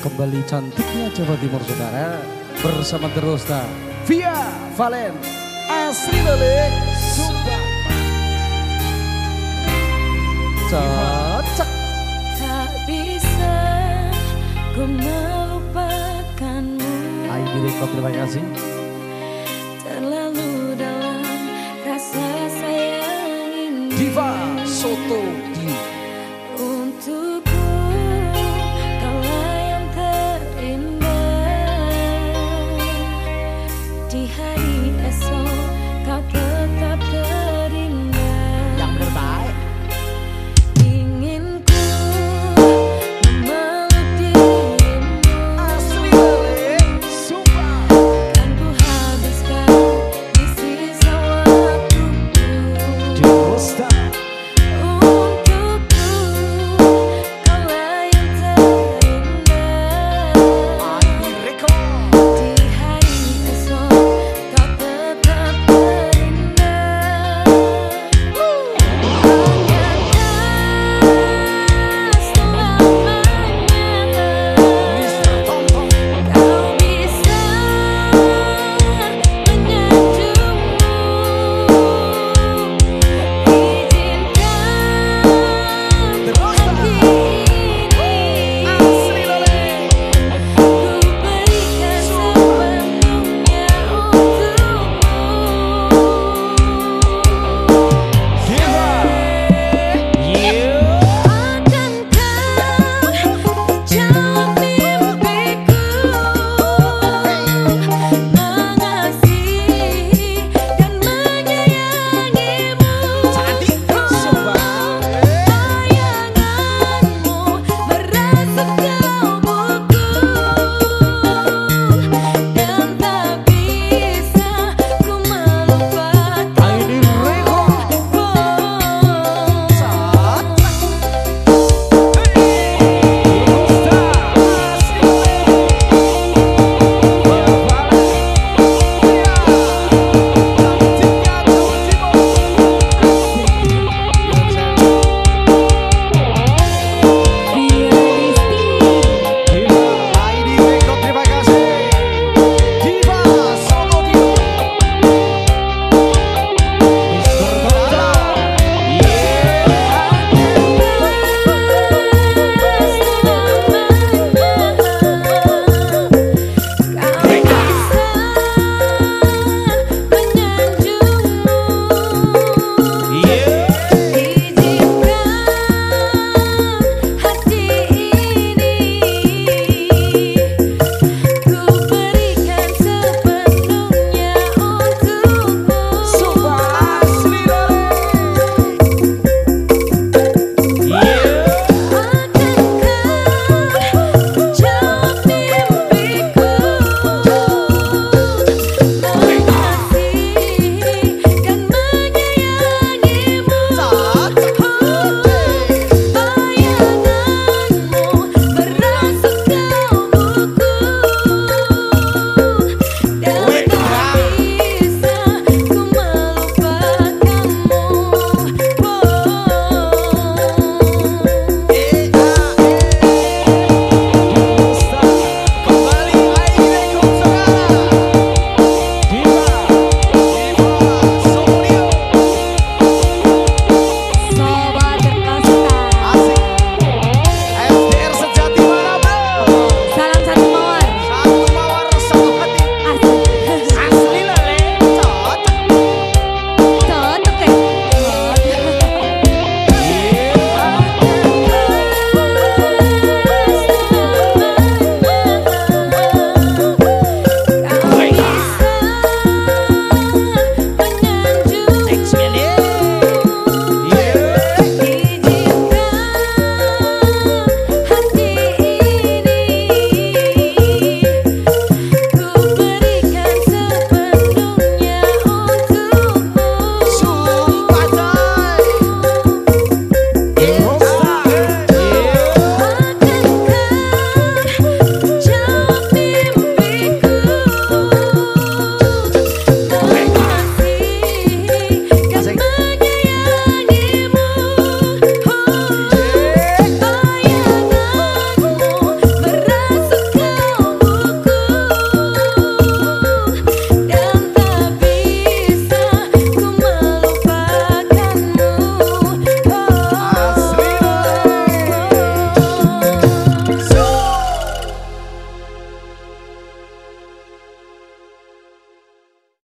Kembali cantiknya Jawa Timur Saudara. Bersama terus Via Valen. Asli Lele Sumpah Cocok. Tak bisa ku melupakanmu. Ayo terima kasih the day.